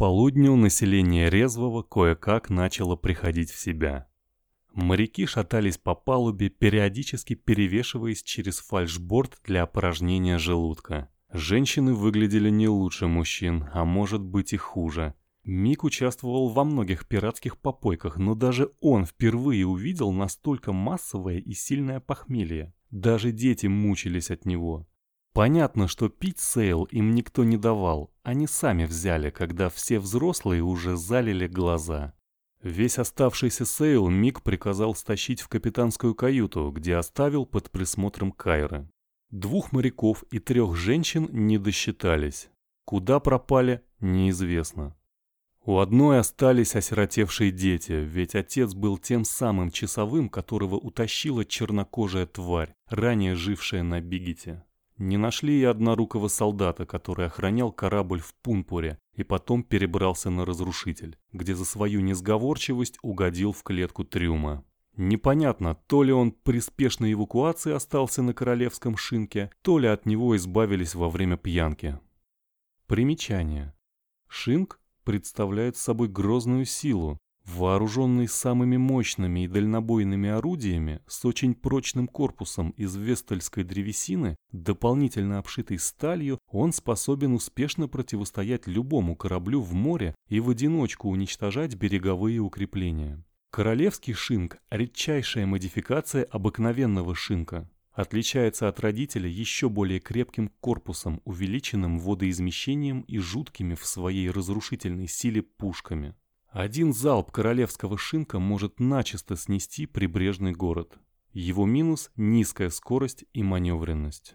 полудню население Резвого кое-как начало приходить в себя. Моряки шатались по палубе, периодически перевешиваясь через фальшборд для опорожнения желудка. Женщины выглядели не лучше мужчин, а может быть и хуже. Мик участвовал во многих пиратских попойках, но даже он впервые увидел настолько массовое и сильное похмелье. Даже дети мучились от него. Понятно, что пить сейл им никто не давал, они сами взяли, когда все взрослые уже залили глаза. Весь оставшийся сейл Мик приказал стащить в капитанскую каюту, где оставил под присмотром Кайры. Двух моряков и трех женщин не досчитались. Куда пропали, неизвестно. У одной остались осиротевшие дети, ведь отец был тем самым часовым, которого утащила чернокожая тварь, ранее жившая на Бигете. Не нашли и однорукого солдата, который охранял корабль в Пунпуре и потом перебрался на разрушитель, где за свою несговорчивость угодил в клетку трюма. Непонятно, то ли он при спешной эвакуации остался на королевском шинке, то ли от него избавились во время пьянки. Примечание. Шинк представляет собой грозную силу, вооруженный самыми мощными и дальнобойными орудиями, с очень прочным корпусом из вестальской древесины, дополнительно обшитый сталью, он способен успешно противостоять любому кораблю в море и в одиночку уничтожать береговые укрепления. Королевский шинк – редчайшая модификация обыкновенного шинка. Отличается от родителя еще более крепким корпусом, увеличенным водоизмещением и жуткими в своей разрушительной силе пушками. Один залп королевского шинка может начисто снести прибрежный город. Его минус – низкая скорость и маневренность.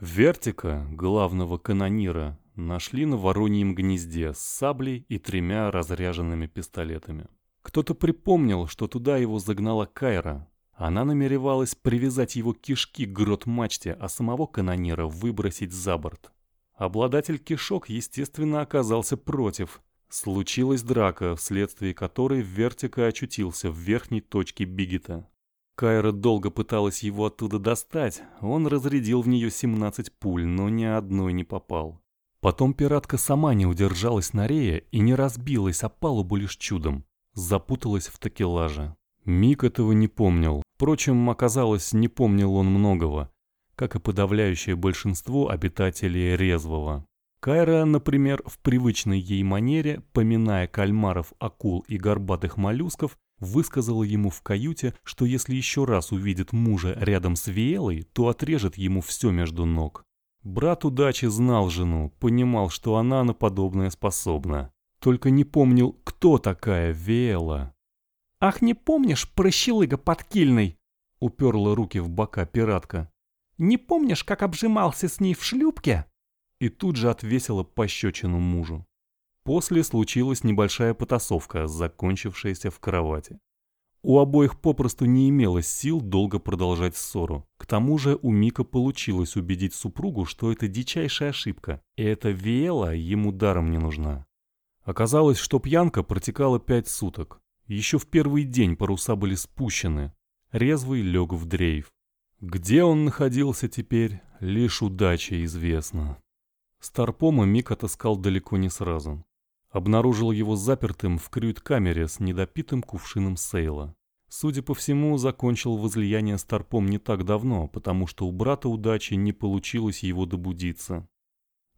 Вертика, главного канонира, нашли на вороньем гнезде с саблей и тремя разряженными пистолетами. Кто-то припомнил, что туда его загнала Кайра. Она намеревалась привязать его кишки к грот-мачте, а самого канонира выбросить за борт. Обладатель кишок, естественно, оказался против. Случилась драка, вследствие которой Вертика очутился в верхней точке Бигета. Кайра долго пыталась его оттуда достать, он разрядил в нее 17 пуль, но ни одной не попал. Потом пиратка сама не удержалась на рее и не разбилась о палубу лишь чудом запуталась в такелаже. Мик этого не помнил. Впрочем, оказалось, не помнил он многого, как и подавляющее большинство обитателей Резвого. Кайра, например, в привычной ей манере, поминая кальмаров, акул и горбатых моллюсков, высказала ему в каюте, что если еще раз увидит мужа рядом с Виэлой, то отрежет ему все между ног. Брат удачи знал жену, понимал, что она на подобное способна. Только не помнил, кто такая Вела. «Ах, не помнишь, прощелыга подкильный?» — уперла руки в бока пиратка. «Не помнишь, как обжимался с ней в шлюпке?» И тут же отвесила пощечину мужу. После случилась небольшая потасовка, закончившаяся в кровати. У обоих попросту не имелось сил долго продолжать ссору. К тому же у Мика получилось убедить супругу, что это дичайшая ошибка, и эта Виэла ему даром не нужна. Оказалось, что пьянка протекала пять суток. Еще в первый день паруса были спущены. Резвый лег в дрейф. Где он находился теперь, лишь удача известна. Старпома Мик отыскал далеко не сразу. Обнаружил его запертым в крют-камере с недопитым кувшином сейла. Судя по всему, закончил возлияние Старпом не так давно, потому что у брата удачи не получилось его добудиться.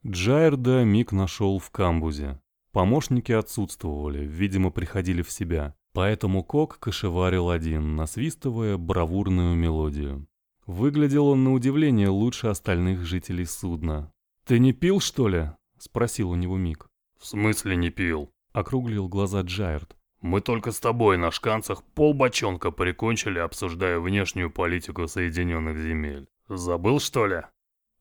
Джайрда Мик нашел в камбузе. Помощники отсутствовали, видимо, приходили в себя. Поэтому Кок кошеварил один, насвистывая бравурную мелодию. Выглядел он на удивление лучше остальных жителей судна. «Ты не пил, что ли?» — спросил у него Мик. «В смысле не пил?» — округлил глаза Джайрд. «Мы только с тобой на шканцах полбочонка прикончили, обсуждая внешнюю политику Соединенных земель. Забыл, что ли?»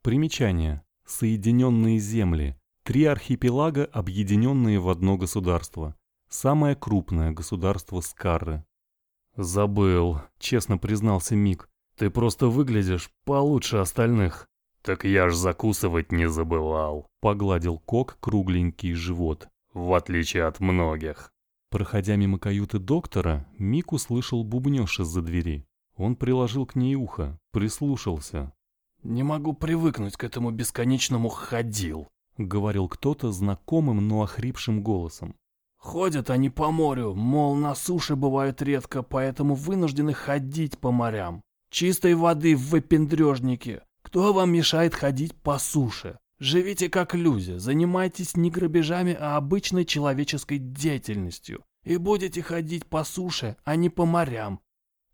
Примечание. Соединенные земли. Три архипелага, объединенные в одно государство. Самое крупное государство Скарры. «Забыл», — честно признался Мик. «Ты просто выглядишь получше остальных». «Так я ж закусывать не забывал», — погладил Кок кругленький живот. «В отличие от многих». Проходя мимо каюты доктора, Мик услышал бубнёж из-за двери. Он приложил к ней ухо, прислушался. «Не могу привыкнуть к этому бесконечному «ходил», говорил кто-то знакомым, но охрипшим голосом. Ходят они по морю, мол, на суше бывают редко, поэтому вынуждены ходить по морям. Чистой воды в выпендрежнике. Кто вам мешает ходить по суше? Живите как люди, занимайтесь не грабежами, а обычной человеческой деятельностью. И будете ходить по суше, а не по морям.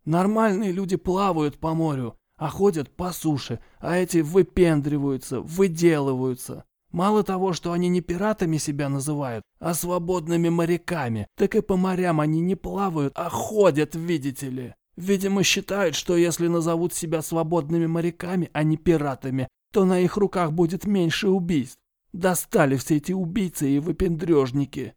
Нормальные люди плавают по морю, а ходят по суше, а эти выпендриваются, выделываются. Мало того, что они не пиратами себя называют, а свободными моряками, так и по морям они не плавают, а ходят, видите ли. Видимо, считают, что если назовут себя свободными моряками, а не пиратами, то на их руках будет меньше убийств. Достали все эти убийцы и выпендрежники.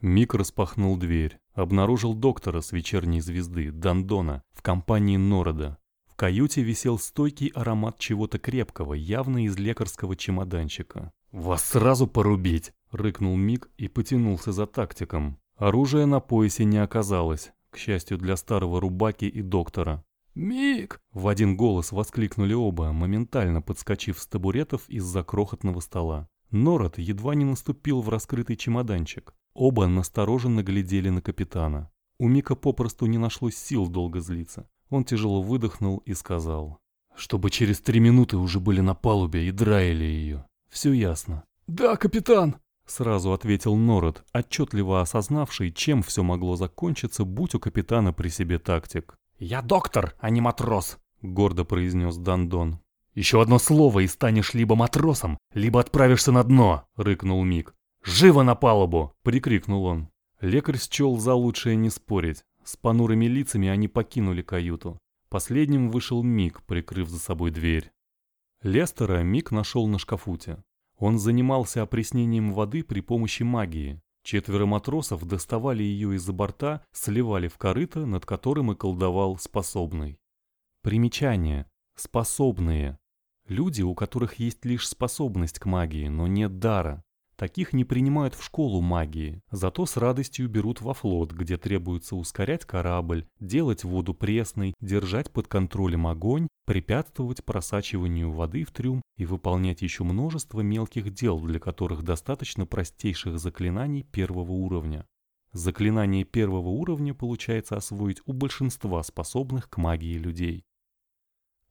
Мик распахнул дверь, обнаружил доктора с вечерней звезды, Дандона, в компании Норода. В каюте висел стойкий аромат чего-то крепкого, явно из лекарского чемоданчика. «Вас сразу порубить!» — рыкнул Мик и потянулся за тактиком. Оружия на поясе не оказалось, к счастью для старого рубаки и доктора. «Мик!» — в один голос воскликнули оба, моментально подскочив с табуретов из-за крохотного стола. Норот едва не наступил в раскрытый чемоданчик. Оба настороженно глядели на капитана. У Мика попросту не нашлось сил долго злиться. Он тяжело выдохнул и сказал. «Чтобы через три минуты уже были на палубе и драили ее. Все ясно». «Да, капитан!» Сразу ответил Нород, отчетливо осознавший, чем все могло закончиться, будь у капитана при себе тактик. «Я доктор, а не матрос», — гордо произнес Дандон. «Еще одно слово, и станешь либо матросом, либо отправишься на дно», — рыкнул Мик. «Живо на палубу!» — прикрикнул он. Лекарь счел за лучшее не спорить. С понурыми лицами они покинули каюту. Последним вышел Мик, прикрыв за собой дверь. Лестера Мик нашел на шкафуте. Он занимался опреснением воды при помощи магии. Четверо матросов доставали ее из-за борта, сливали в корыто, над которым и колдовал способный. Примечание. Способные. Люди, у которых есть лишь способность к магии, но нет дара. Таких не принимают в школу магии, зато с радостью берут во флот, где требуется ускорять корабль, делать воду пресной, держать под контролем огонь, препятствовать просачиванию воды в трюм и выполнять еще множество мелких дел, для которых достаточно простейших заклинаний первого уровня. Заклинание первого уровня получается освоить у большинства способных к магии людей.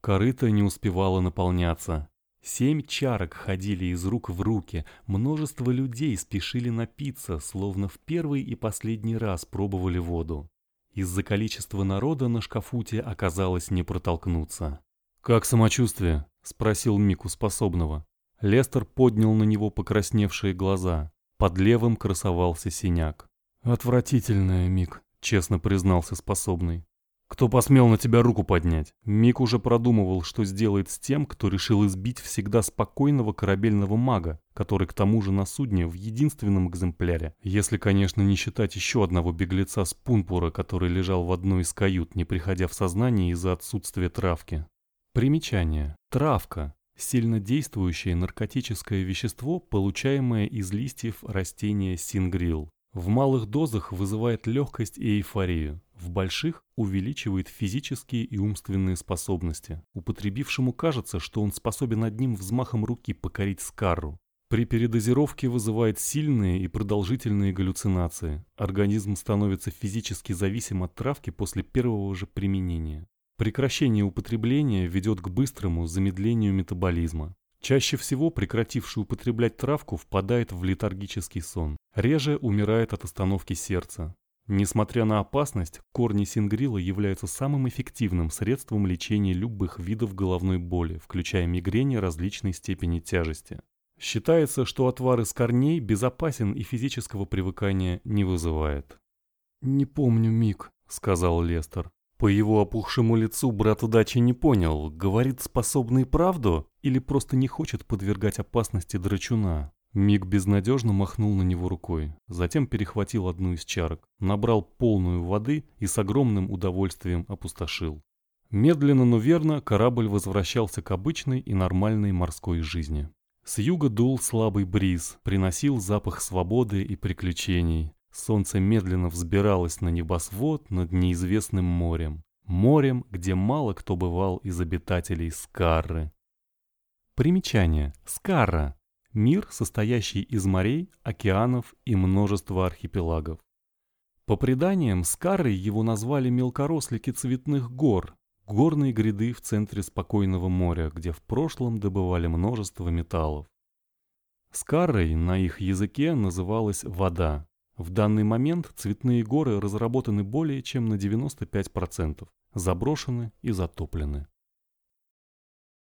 Корыто не успевало наполняться. Семь чарок ходили из рук в руки, множество людей спешили напиться, словно в первый и последний раз пробовали воду. Из-за количества народа на шкафуте оказалось не протолкнуться. «Как самочувствие?» — спросил Мику способного. Лестер поднял на него покрасневшие глаза. Под левым красовался синяк. «Отвратительная, Мик», — честно признался способный. Кто посмел на тебя руку поднять? Мик уже продумывал, что сделает с тем, кто решил избить всегда спокойного корабельного мага, который к тому же на судне в единственном экземпляре. Если, конечно, не считать еще одного беглеца с Пунпура, который лежал в одной из кают, не приходя в сознание из-за отсутствия травки. Примечание. Травка. Сильно действующее наркотическое вещество, получаемое из листьев растения сингрил. В малых дозах вызывает легкость и эйфорию. В больших увеличивает физические и умственные способности. Употребившему кажется, что он способен одним взмахом руки покорить Скарру. При передозировке вызывает сильные и продолжительные галлюцинации. Организм становится физически зависим от травки после первого же применения. Прекращение употребления ведет к быстрому замедлению метаболизма. Чаще всего прекративший употреблять травку впадает в летаргический сон. Реже умирает от остановки сердца. Несмотря на опасность, корни сингрила являются самым эффективным средством лечения любых видов головной боли, включая мигрени различной степени тяжести. Считается, что отвар из корней безопасен и физического привыкания не вызывает. «Не помню, Мик», — сказал Лестер. По его опухшему лицу брат удачи не понял, говорит способный правду или просто не хочет подвергать опасности драчуна. Миг безнадежно махнул на него рукой, затем перехватил одну из чарок, набрал полную воды и с огромным удовольствием опустошил. Медленно, но верно корабль возвращался к обычной и нормальной морской жизни. С юга дул слабый бриз, приносил запах свободы и приключений. Солнце медленно взбиралось на небосвод над неизвестным морем. Морем, где мало кто бывал из обитателей Скарры. Примечание. Скарра Мир, состоящий из морей, океанов и множества архипелагов. По преданиям, Скарой его назвали мелкорослики цветных гор, горные гряды в центре спокойного моря, где в прошлом добывали множество металлов. Скарой на их языке называлась вода. В данный момент цветные горы разработаны более чем на 95%, заброшены и затоплены.